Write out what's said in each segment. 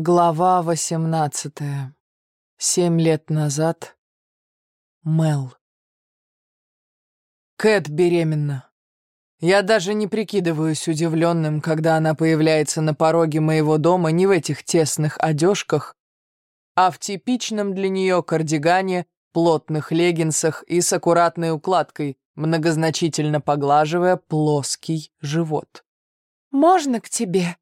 Глава восемнадцатая. Семь лет назад. Мел. Кэт беременна. Я даже не прикидываюсь удивленным, когда она появляется на пороге моего дома не в этих тесных одежках, а в типичном для нее кардигане, плотных леггинсах и с аккуратной укладкой, многозначительно поглаживая плоский живот. «Можно к тебе?»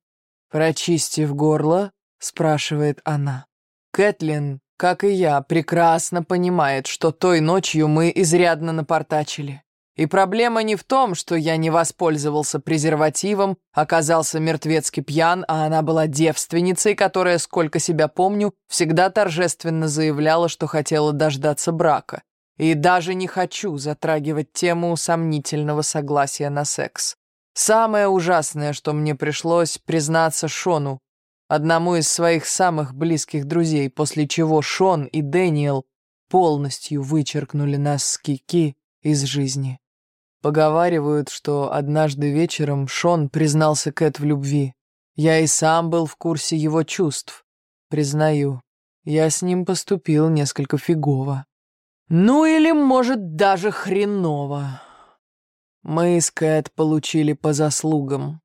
Прочистив горло, — спрашивает она. Кэтлин, как и я, прекрасно понимает, что той ночью мы изрядно напортачили. И проблема не в том, что я не воспользовался презервативом, оказался мертвецки пьян, а она была девственницей, которая, сколько себя помню, всегда торжественно заявляла, что хотела дождаться брака. И даже не хочу затрагивать тему сомнительного согласия на секс. Самое ужасное, что мне пришлось признаться Шону, одному из своих самых близких друзей, после чего Шон и Дэниел полностью вычеркнули нас с Кики из жизни. Поговаривают, что однажды вечером Шон признался Кэт в любви. Я и сам был в курсе его чувств. Признаю, я с ним поступил несколько фигово. Ну или, может, даже хреново. Мы с Кэт получили по заслугам.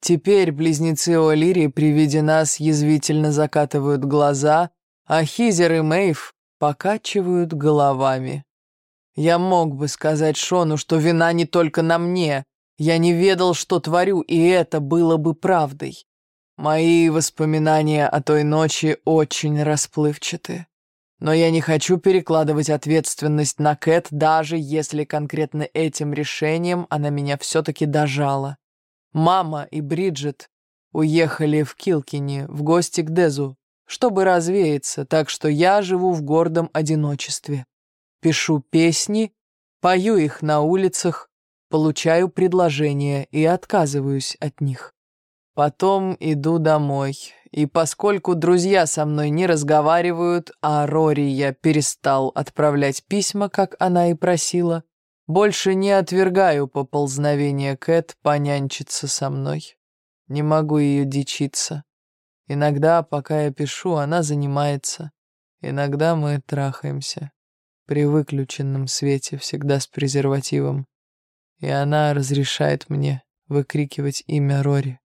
Теперь близнецы О'Лири при виде нас язвительно закатывают глаза, а Хизер и Мэйв покачивают головами. Я мог бы сказать Шону, что вина не только на мне. Я не ведал, что творю, и это было бы правдой. Мои воспоминания о той ночи очень расплывчаты. Но я не хочу перекладывать ответственность на Кэт, даже если конкретно этим решением она меня все-таки дожала. Мама и Бриджит уехали в Килкини в гости к Дезу, чтобы развеяться, так что я живу в гордом одиночестве. Пишу песни, пою их на улицах, получаю предложения и отказываюсь от них. Потом иду домой, и поскольку друзья со мной не разговаривают, а Рори я перестал отправлять письма, как она и просила, больше не отвергаю поползновения Кэт понянчиться со мной. Не могу ее дичиться. Иногда, пока я пишу, она занимается. Иногда мы трахаемся. При выключенном свете, всегда с презервативом. И она разрешает мне выкрикивать имя Рори.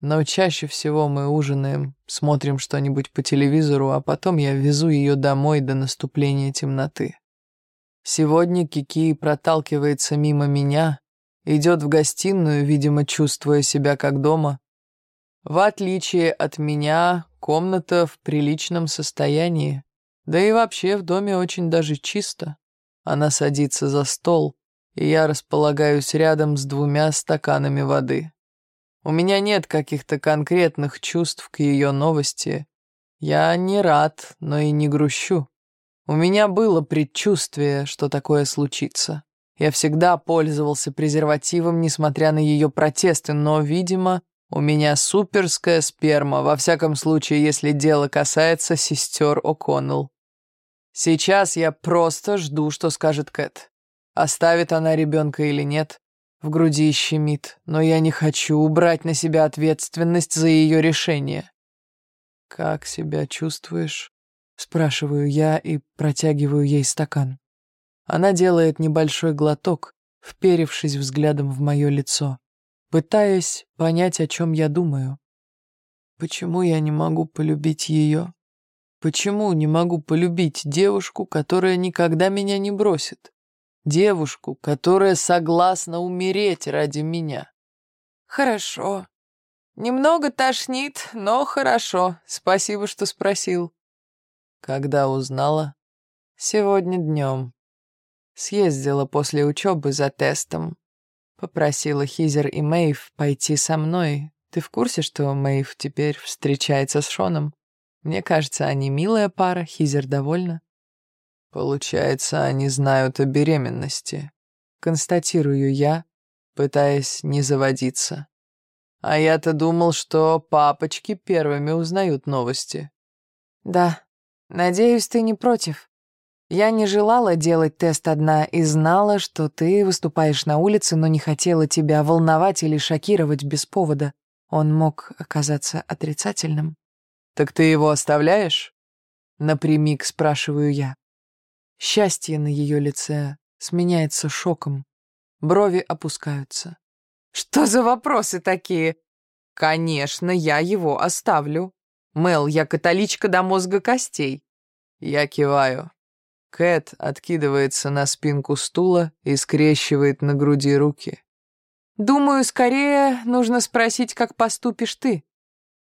Но чаще всего мы ужинаем, смотрим что-нибудь по телевизору, а потом я везу ее домой до наступления темноты. Сегодня Кики проталкивается мимо меня, идет в гостиную, видимо, чувствуя себя как дома. В отличие от меня, комната в приличном состоянии. Да и вообще в доме очень даже чисто. Она садится за стол, и я располагаюсь рядом с двумя стаканами воды. У меня нет каких-то конкретных чувств к ее новости. Я не рад, но и не грущу. У меня было предчувствие, что такое случится. Я всегда пользовался презервативом, несмотря на ее протесты, но, видимо, у меня суперская сперма, во всяком случае, если дело касается сестер О'Коннелл. Сейчас я просто жду, что скажет Кэт. Оставит она ребенка или нет. В груди щемит, но я не хочу убрать на себя ответственность за ее решение. «Как себя чувствуешь?» Спрашиваю я и протягиваю ей стакан. Она делает небольшой глоток, вперевшись взглядом в мое лицо, пытаясь понять, о чем я думаю. Почему я не могу полюбить ее? Почему не могу полюбить девушку, которая никогда меня не бросит? Девушку, которая согласна умереть ради меня? Хорошо. Немного тошнит, но хорошо. Спасибо, что спросил. Когда узнала? Сегодня днем. Съездила после учебы за тестом. Попросила Хизер и Мэйв пойти со мной. Ты в курсе, что Мэйв теперь встречается с Шоном? Мне кажется, они милая пара, Хизер довольна. Получается, они знают о беременности. Констатирую я, пытаясь не заводиться. А я-то думал, что папочки первыми узнают новости. Да, Надеюсь, ты не против. Я не желала делать тест одна и знала, что ты выступаешь на улице, но не хотела тебя волновать или шокировать без повода. Он мог оказаться отрицательным. Так ты его оставляешь? Напрямик спрашиваю я. Счастье на ее лице сменяется шоком. Брови опускаются. Что за вопросы такие? Конечно, я его оставлю. Мел, я католичка до мозга костей. Я киваю. Кэт откидывается на спинку стула и скрещивает на груди руки. Думаю, скорее нужно спросить, как поступишь ты.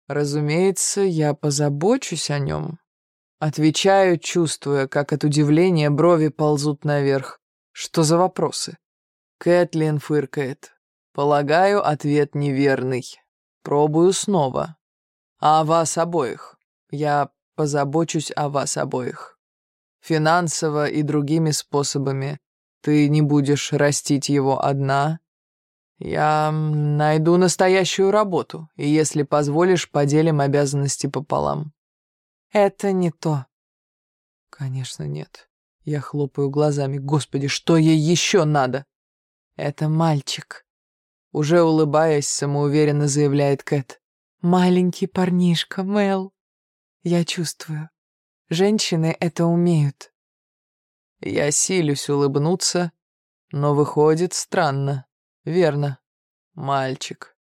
Разумеется, я позабочусь о нем. Отвечаю, чувствуя, как от удивления брови ползут наверх. Что за вопросы? Кэтлин фыркает. Полагаю, ответ неверный. Пробую снова. А о вас обоих. Я позабочусь о вас обоих. Финансово и другими способами. Ты не будешь растить его одна. Я найду настоящую работу, и если позволишь, поделим обязанности пополам. Это не то. Конечно, нет. Я хлопаю глазами. Господи, что ей еще надо? Это мальчик. Уже улыбаясь, самоуверенно заявляет Кэт. Маленький парнишка, Мел. Я чувствую. Женщины это умеют. Я силюсь улыбнуться, но выходит странно. Верно. Мальчик.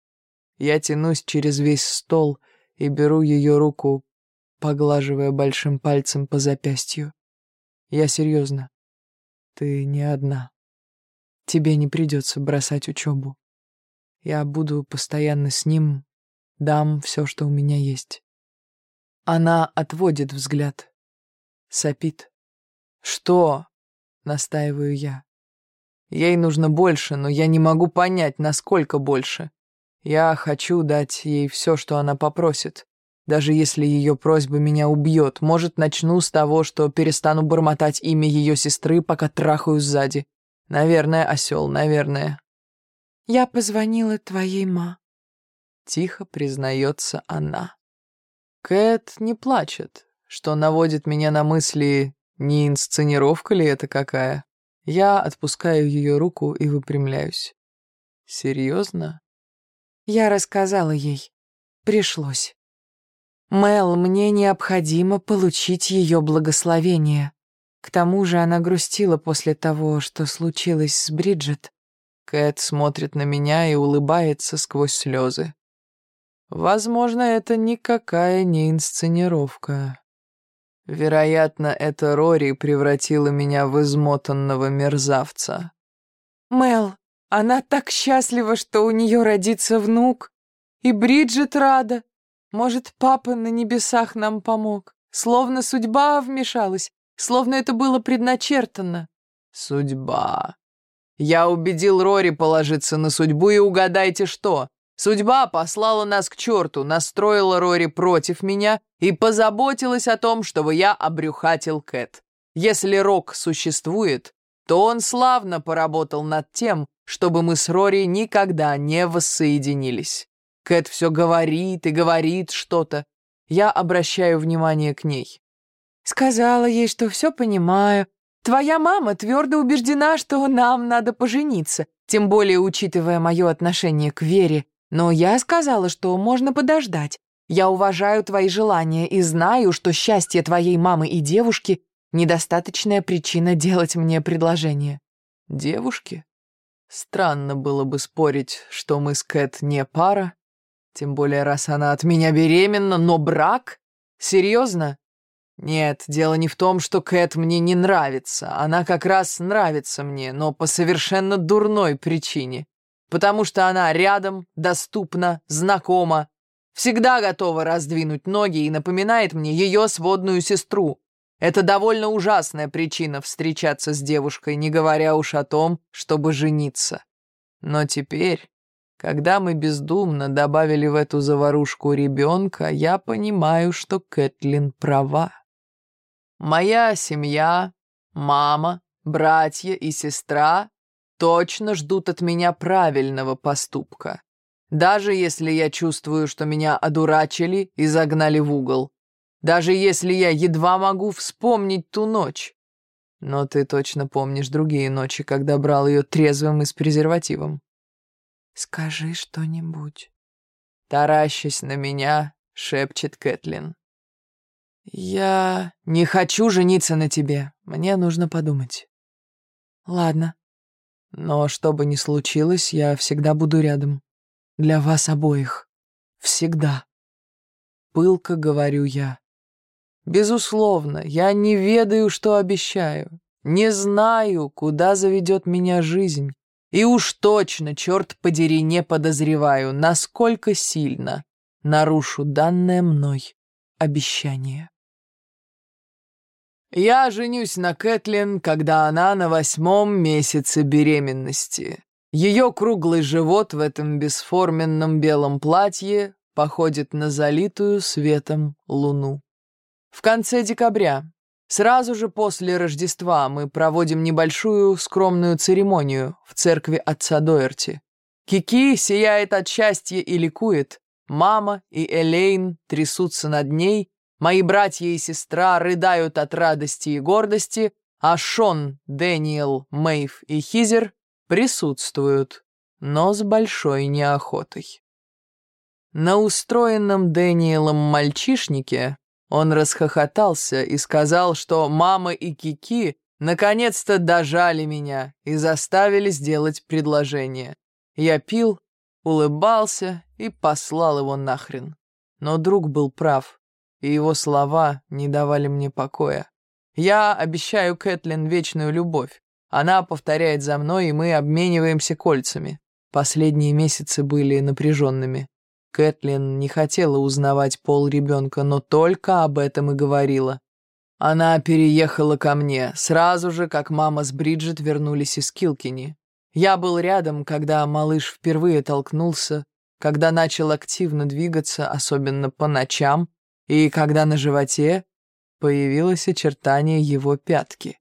Я тянусь через весь стол и беру ее руку поглаживая большим пальцем по запястью. «Я серьезно. Ты не одна. Тебе не придется бросать учебу. Я буду постоянно с ним, дам все, что у меня есть». Она отводит взгляд. Сопит. «Что?» — настаиваю я. Ей нужно больше, но я не могу понять, насколько больше. Я хочу дать ей все, что она попросит. Даже если ее просьба меня убьет, может, начну с того, что перестану бормотать имя ее сестры, пока трахаю сзади. Наверное, осел, наверное. «Я позвонила твоей ма», — тихо признается она. Кэт не плачет, что наводит меня на мысли, не инсценировка ли это какая. Я отпускаю ее руку и выпрямляюсь. «Серьезно?» Я рассказала ей. Пришлось. Мел, мне необходимо получить ее благословение. К тому же она грустила после того, что случилось с Бриджит. Кэт смотрит на меня и улыбается сквозь слезы. Возможно, это никакая не инсценировка. Вероятно, это Рори превратила меня в измотанного мерзавца. Мел, она так счастлива, что у нее родится внук. И Бриджит рада. Может, папа на небесах нам помог? Словно судьба вмешалась, словно это было предначертано. Судьба. Я убедил Рори положиться на судьбу, и угадайте что? Судьба послала нас к черту, настроила Рори против меня и позаботилась о том, чтобы я обрюхатил Кэт. Если Рок существует, то он славно поработал над тем, чтобы мы с Рори никогда не воссоединились. Кэт все говорит и говорит что-то. Я обращаю внимание к ней. Сказала ей, что все понимаю. Твоя мама твердо убеждена, что нам надо пожениться, тем более учитывая мое отношение к Вере. Но я сказала, что можно подождать. Я уважаю твои желания и знаю, что счастье твоей мамы и девушки — недостаточная причина делать мне предложение. Девушки? Странно было бы спорить, что мы с Кэт не пара, тем более, раз она от меня беременна, но брак? Серьезно? Нет, дело не в том, что Кэт мне не нравится. Она как раз нравится мне, но по совершенно дурной причине. Потому что она рядом, доступна, знакома, всегда готова раздвинуть ноги и напоминает мне ее сводную сестру. Это довольно ужасная причина встречаться с девушкой, не говоря уж о том, чтобы жениться. Но теперь когда мы бездумно добавили в эту заварушку ребенка, я понимаю, что Кэтлин права. Моя семья, мама, братья и сестра точно ждут от меня правильного поступка. Даже если я чувствую, что меня одурачили и загнали в угол. Даже если я едва могу вспомнить ту ночь. Но ты точно помнишь другие ночи, когда брал ее трезвым и с презервативом. «Скажи что-нибудь». Таращась на меня, шепчет Кэтлин. «Я не хочу жениться на тебе. Мне нужно подумать». «Ладно». «Но что бы ни случилось, я всегда буду рядом. Для вас обоих. Всегда». Пылко говорю я. Безусловно, я не ведаю, что обещаю. Не знаю, куда заведет меня жизнь. И уж точно, черт подери, не подозреваю, насколько сильно нарушу данное мной обещание. Я женюсь на Кэтлин, когда она на восьмом месяце беременности. Ее круглый живот в этом бесформенном белом платье походит на залитую светом луну. В конце декабря, сразу же после Рождества, мы проводим небольшую скромную церемонию в церкви отца Доерти. Кики сияет от счастья и ликует. Мама и Элейн трясутся над ней, Мои братья и сестра рыдают от радости и гордости, а Шон, Дэниел, Мэйв и Хизер присутствуют, но с большой неохотой. На устроенном Дэниелом мальчишнике он расхохотался и сказал, что мама и Кики наконец-то дожали меня и заставили сделать предложение. Я пил, улыбался и послал его нахрен. Но друг был прав и его слова не давали мне покоя. Я обещаю Кэтлин вечную любовь. Она повторяет за мной, и мы обмениваемся кольцами. Последние месяцы были напряженными. Кэтлин не хотела узнавать пол ребенка, но только об этом и говорила. Она переехала ко мне, сразу же, как мама с Бриджит вернулись из Килкини. Я был рядом, когда малыш впервые толкнулся, когда начал активно двигаться, особенно по ночам, и когда на животе появилось очертание его пятки.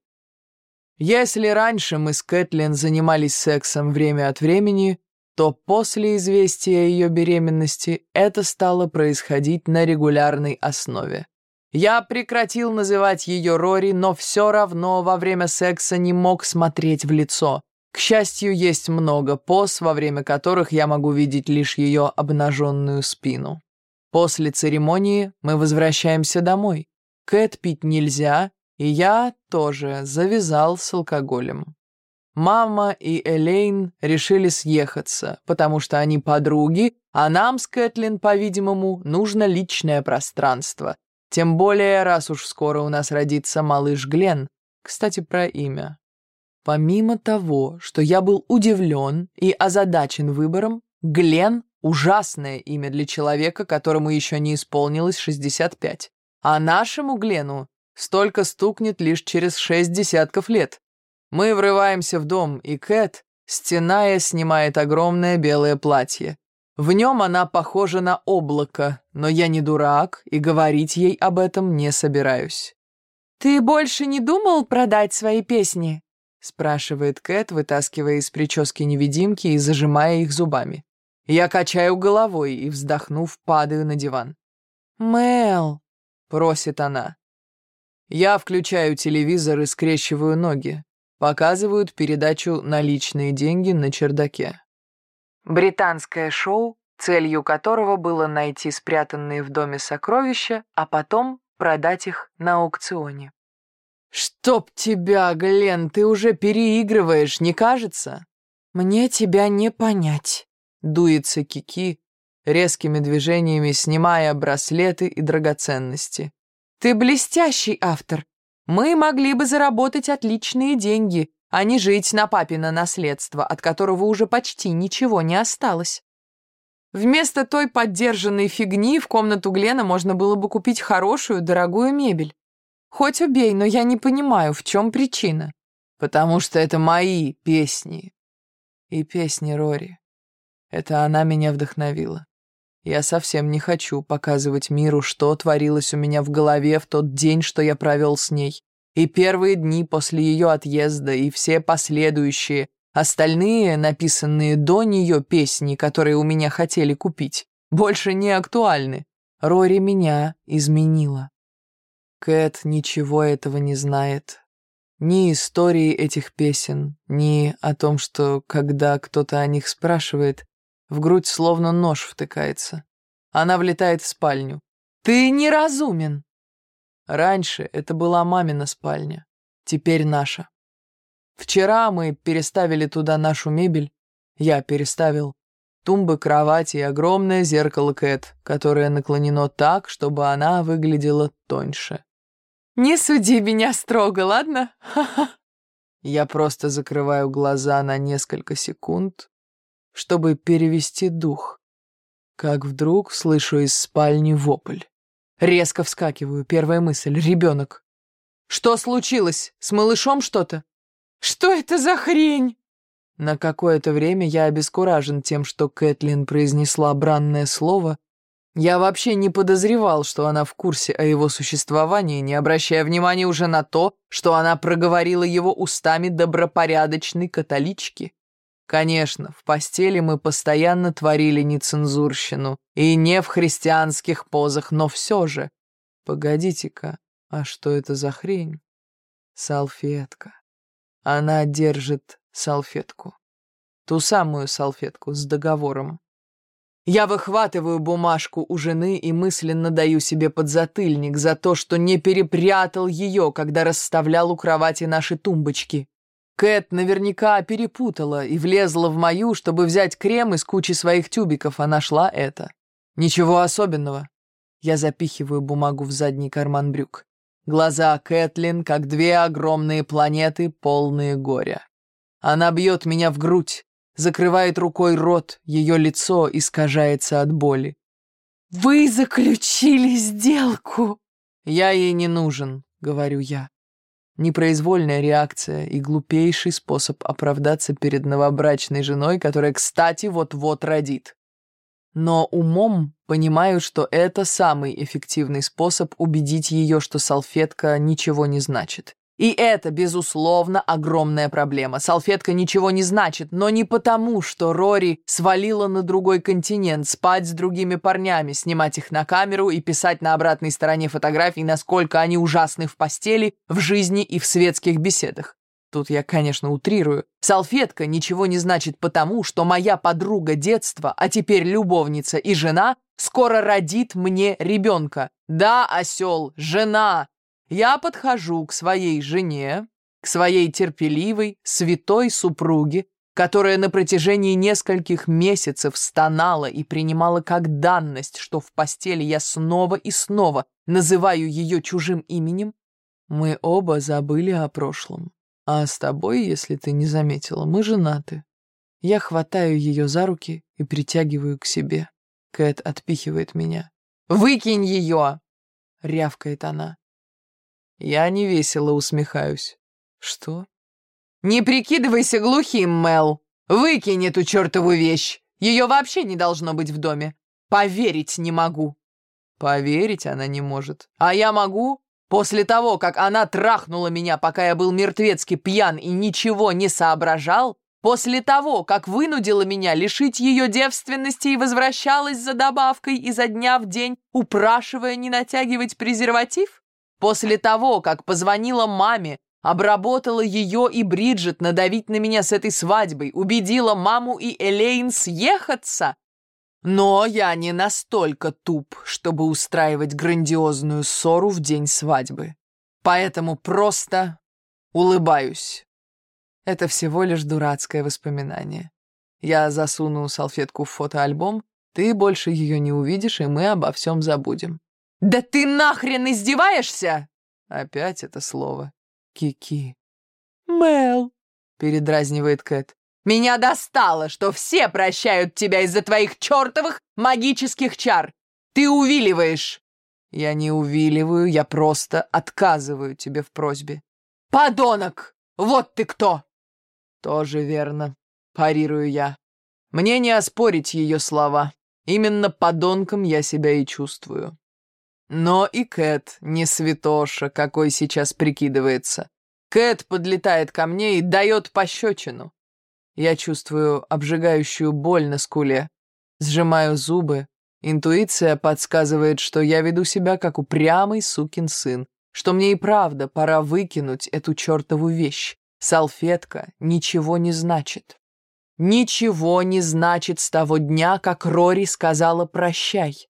Если раньше мы с Кэтлин занимались сексом время от времени, то после известия ее беременности это стало происходить на регулярной основе. Я прекратил называть ее Рори, но все равно во время секса не мог смотреть в лицо. К счастью, есть много поз, во время которых я могу видеть лишь ее обнаженную спину. После церемонии мы возвращаемся домой. Кэт пить нельзя, и я тоже завязал с алкоголем. Мама и Элейн решили съехаться, потому что они подруги, а нам с Кэтлин, по-видимому, нужно личное пространство. Тем более, раз уж скоро у нас родится малыш Глен. Кстати, про имя. Помимо того, что я был удивлен и озадачен выбором, Глен Ужасное имя для человека, которому еще не исполнилось 65. А нашему Глену столько стукнет лишь через шесть десятков лет. Мы врываемся в дом, и Кэт, стеная, снимает огромное белое платье. В нем она похожа на облако, но я не дурак и говорить ей об этом не собираюсь. «Ты больше не думал продать свои песни?» спрашивает Кэт, вытаскивая из прически невидимки и зажимая их зубами. Я качаю головой и, вздохнув, падаю на диван. «Мэл!» — просит она. Я включаю телевизор и скрещиваю ноги. Показывают передачу «Наличные деньги на чердаке». Британское шоу, целью которого было найти спрятанные в доме сокровища, а потом продать их на аукционе. «Чтоб тебя, Глен, ты уже переигрываешь, не кажется?» «Мне тебя не понять», дуется Кики, резкими движениями снимая браслеты и драгоценности. «Ты блестящий автор. Мы могли бы заработать отличные деньги, а не жить на папино наследство, от которого уже почти ничего не осталось. Вместо той поддержанной фигни в комнату Глена можно было бы купить хорошую, дорогую мебель. Хоть убей, но я не понимаю, в чем причина. Потому что это мои песни. И песни Рори. Это она меня вдохновила. Я совсем не хочу показывать миру, что творилось у меня в голове в тот день, что я провел с ней. И первые дни после ее отъезда, и все последующие, остальные, написанные до нее песни, которые у меня хотели купить, больше не актуальны. Рори меня изменила. Кэт ничего этого не знает. Ни истории этих песен, ни о том, что, когда кто-то о них спрашивает, в грудь словно нож втыкается. Она влетает в спальню, Ты неразумен. Раньше это была мамина спальня, теперь наша. Вчера мы переставили туда нашу мебель, я переставил тумбы, кровати и огромное зеркало Кэт, которое наклонено так, чтобы она выглядела тоньше. «Не суди меня строго, ладно? Я просто закрываю глаза на несколько секунд, чтобы перевести дух. Как вдруг слышу из спальни вопль. Резко вскакиваю, первая мысль — ребенок. «Что случилось? С малышом что-то?» «Что это за хрень?» На какое-то время я обескуражен тем, что Кэтлин произнесла бранное слово. Я вообще не подозревал, что она в курсе о его существовании, не обращая внимания уже на то, что она проговорила его устами добропорядочной католички. Конечно, в постели мы постоянно творили нецензурщину, и не в христианских позах, но все же. Погодите-ка, а что это за хрень? Салфетка. Она держит салфетку. Ту самую салфетку с договором. Я выхватываю бумажку у жены и мысленно даю себе подзатыльник за то, что не перепрятал ее, когда расставлял у кровати наши тумбочки. Кэт наверняка перепутала и влезла в мою, чтобы взять крем из кучи своих тюбиков, а нашла это. Ничего особенного. Я запихиваю бумагу в задний карман брюк. Глаза Кэтлин, как две огромные планеты, полные горя. Она бьет меня в грудь, закрывает рукой рот, ее лицо искажается от боли. «Вы заключили сделку!» «Я ей не нужен», — говорю я. Непроизвольная реакция и глупейший способ оправдаться перед новобрачной женой, которая, кстати, вот-вот родит. Но умом понимаю, что это самый эффективный способ убедить ее, что салфетка ничего не значит. И это, безусловно, огромная проблема. Салфетка ничего не значит, но не потому, что Рори свалила на другой континент, спать с другими парнями, снимать их на камеру и писать на обратной стороне фотографий, насколько они ужасны в постели, в жизни и в светских беседах. Тут я, конечно, утрирую. Салфетка ничего не значит потому, что моя подруга детства, а теперь любовница и жена, скоро родит мне ребенка. Да, осел, жена, я подхожу к своей жене, к своей терпеливой, святой супруге, которая на протяжении нескольких месяцев стонала и принимала как данность, что в постели я снова и снова называю ее чужим именем, мы оба забыли о прошлом. А с тобой, если ты не заметила, мы женаты. Я хватаю ее за руки и притягиваю к себе. Кэт отпихивает меня. «Выкинь ее!» — рявкает она. Я невесело усмехаюсь. Что? Не прикидывайся глухим, Мел. Выкинь эту чертову вещь. Ее вообще не должно быть в доме. Поверить не могу. Поверить она не может. А я могу? После того, как она трахнула меня, пока я был мертвецки пьян и ничего не соображал, после того, как вынудила меня лишить ее девственности и возвращалась за добавкой изо дня в день, упрашивая не натягивать презерватив? После того, как позвонила маме, обработала ее и Бриджит надавить на меня с этой свадьбой, убедила маму и Элейн съехаться. Но я не настолько туп, чтобы устраивать грандиозную ссору в день свадьбы. Поэтому просто улыбаюсь. Это всего лишь дурацкое воспоминание. Я засуну салфетку в фотоальбом, ты больше ее не увидишь, и мы обо всем забудем. «Да ты нахрен издеваешься?» Опять это слово. Кики. «Мел», — передразнивает Кэт. «Меня достало, что все прощают тебя из-за твоих чертовых магических чар. Ты увиливаешь». «Я не увиливаю, я просто отказываю тебе в просьбе». «Подонок! Вот ты кто!» «Тоже верно», — парирую я. «Мне не оспорить ее слова. Именно подонком я себя и чувствую. Но и Кэт не святоша, какой сейчас прикидывается. Кэт подлетает ко мне и дает пощечину. Я чувствую обжигающую боль на скуле, сжимаю зубы. Интуиция подсказывает, что я веду себя как упрямый сукин сын, что мне и правда пора выкинуть эту чертову вещь. Салфетка ничего не значит. Ничего не значит с того дня, как Рори сказала «прощай».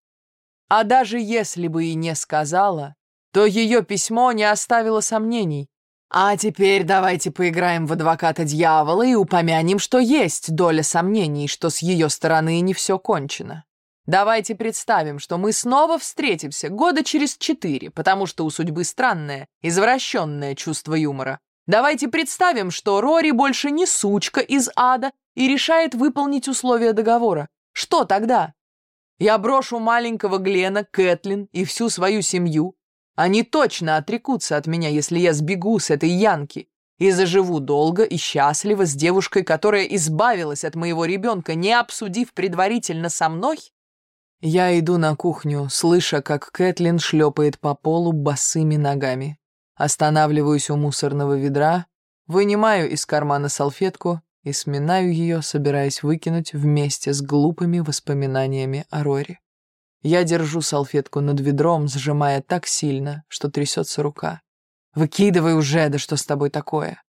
А даже если бы и не сказала, то ее письмо не оставило сомнений. А теперь давайте поиграем в адвоката дьявола и упомянем, что есть доля сомнений, что с ее стороны не все кончено. Давайте представим, что мы снова встретимся года через четыре, потому что у судьбы странное, извращенное чувство юмора. Давайте представим, что Рори больше не сучка из ада и решает выполнить условия договора. Что тогда? Я брошу маленького Глена, Кэтлин и всю свою семью. Они точно отрекутся от меня, если я сбегу с этой Янки и заживу долго и счастливо с девушкой, которая избавилась от моего ребенка, не обсудив предварительно со мной я иду на кухню, слыша, как Кэтлин шлепает по полу босыми ногами. Останавливаюсь у мусорного ведра, вынимаю из кармана салфетку и сминаю ее, собираясь выкинуть вместе с глупыми воспоминаниями о Рори. Я держу салфетку над ведром, сжимая так сильно, что трясется рука. «Выкидывай уже, да что с тобой такое?»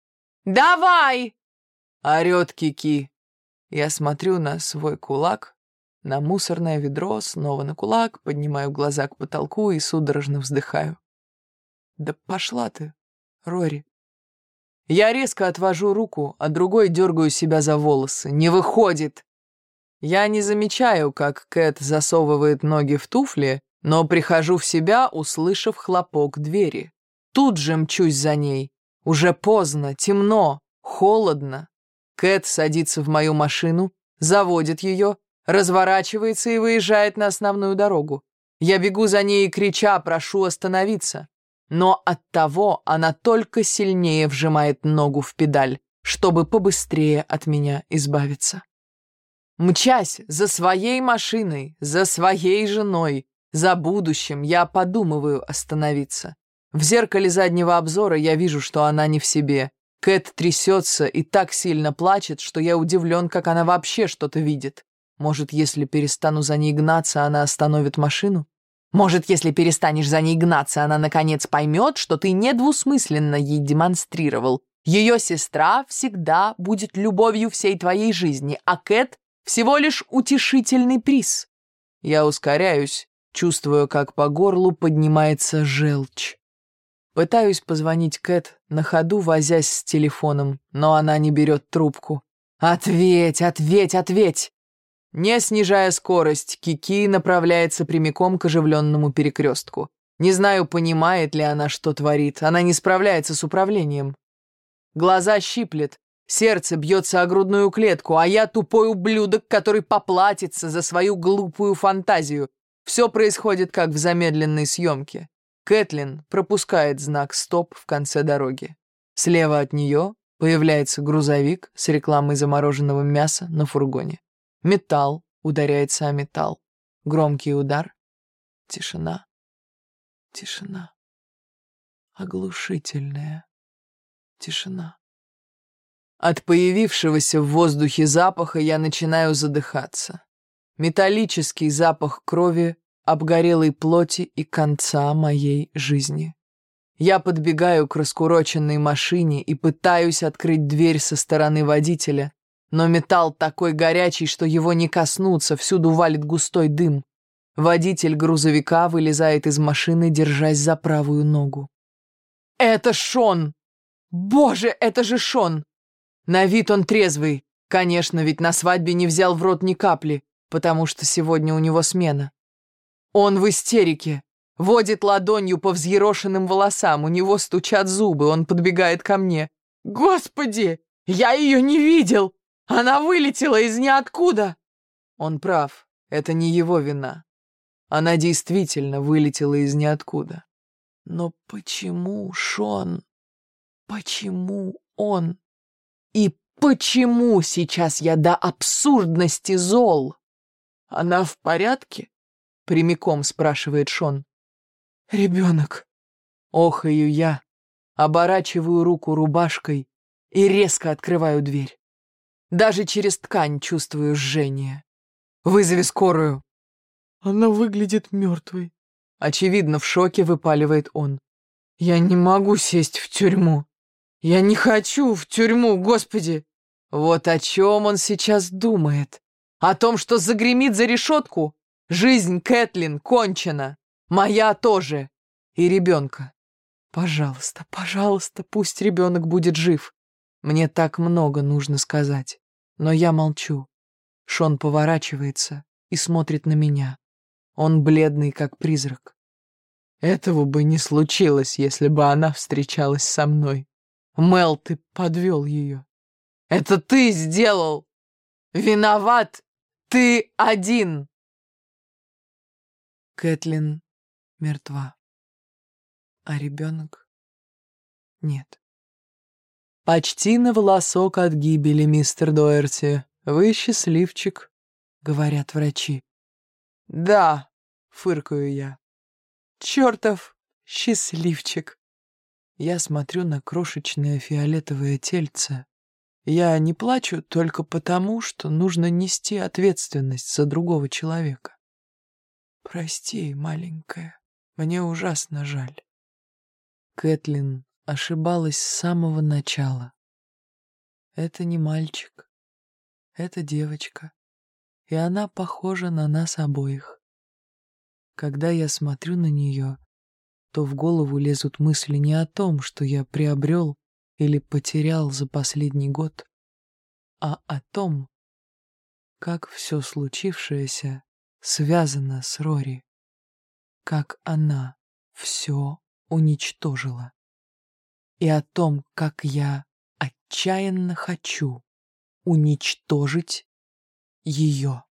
«Давай!» — орет Кики. Я смотрю на свой кулак, на мусорное ведро, снова на кулак, поднимаю глаза к потолку и судорожно вздыхаю. Да пошла ты, Рори. Я резко отвожу руку, а другой дергаю себя за волосы. Не выходит. Я не замечаю, как Кэт засовывает ноги в туфли, но прихожу в себя, услышав хлопок двери. Тут же мчусь за ней. Уже поздно, темно, холодно. Кэт садится в мою машину, заводит ее, разворачивается и выезжает на основную дорогу. Я бегу за ней, крича, прошу остановиться. Но от того она только сильнее вжимает ногу в педаль, чтобы побыстрее от меня избавиться. Мчась за своей машиной, за своей женой, за будущим, я подумываю остановиться. В зеркале заднего обзора я вижу, что она не в себе. Кэт трясется и так сильно плачет, что я удивлен, как она вообще что-то видит. Может, если перестану за ней гнаться, она остановит машину? Может, если перестанешь за ней гнаться, она наконец поймет, что ты недвусмысленно ей демонстрировал. Ее сестра всегда будет любовью всей твоей жизни, а Кэт всего лишь утешительный приз. Я ускоряюсь, чувствую, как по горлу поднимается желчь. Пытаюсь позвонить Кэт, на ходу возясь с телефоном, но она не берет трубку. «Ответь, ответь, ответь!» Не снижая скорость, Кики направляется прямиком к оживленному перекрестку. Не знаю, понимает ли она, что творит. Она не справляется с управлением. Глаза щиплет, сердце бьется о грудную клетку, а я тупой ублюдок, который поплатится за свою глупую фантазию. Все происходит как в замедленной съемке. Кэтлин пропускает знак «Стоп» в конце дороги. Слева от нее появляется грузовик с рекламой замороженного мяса на фургоне. Металл ударяется о металл. Громкий удар. Тишина. Тишина. Оглушительная тишина. От появившегося в воздухе запаха я начинаю задыхаться. Металлический запах крови, обгорелой плоти и конца моей жизни. Я подбегаю к раскуроченной машине и пытаюсь открыть дверь со стороны водителя, но металл такой горячий, что его не коснуться, всюду валит густой дым. Водитель грузовика вылезает из машины, держась за правую ногу. «Это Шон! Боже, это же Шон!» На вид он трезвый. Конечно, ведь на свадьбе не взял в рот ни капли, потому что сегодня у него смена. Он в истерике. Водит ладонью по взъерошенным волосам, у него стучат зубы, он подбегает ко мне. «Господи, я ее не видел! Она вылетела из ниоткуда!» Он прав, это не его вина. Она действительно вылетела из ниоткуда. Но почему Шон? Почему он? И почему сейчас я до абсурдности зол? Она в порядке? Прямиком спрашивает Шон. Ребенок. Охаю я, оборачиваю руку рубашкой и резко открываю дверь. Даже через ткань чувствую жжение. Вызови скорую. Она выглядит мертвой. Очевидно, в шоке выпаливает он. Я не могу сесть в тюрьму. Я не хочу в тюрьму, господи. Вот о чем он сейчас думает. О том, что загремит за решетку? Жизнь Кэтлин кончена. Моя тоже. И ребенка. Пожалуйста, пожалуйста, пусть ребенок будет жив. Мне так много нужно сказать. Но я молчу. Шон поворачивается и смотрит на меня. Он бледный, как призрак. Этого бы не случилось, если бы она встречалась со мной. Мел, ты подвел ее. Это ты сделал! Виноват ты один!» Кэтлин мертва, а ребенок нет. «Почти на волосок от гибели, мистер Доерти. Вы счастливчик», — говорят врачи. «Да», — фыркаю я. «Чертов счастливчик». Я смотрю на крошечное фиолетовое тельце, я не плачу только потому, что нужно нести ответственность за другого человека. Прости, маленькая, мне ужасно жаль. Кэтлин ошибалась с самого начала. Это не мальчик, это девочка, и она похожа на нас обоих. Когда я смотрю на нее, то в голову лезут мысли не о том, что я приобрел или потерял за последний год, а о том, как все случившееся связано с Рори, как она все уничтожила, и о том, как я отчаянно хочу уничтожить ее.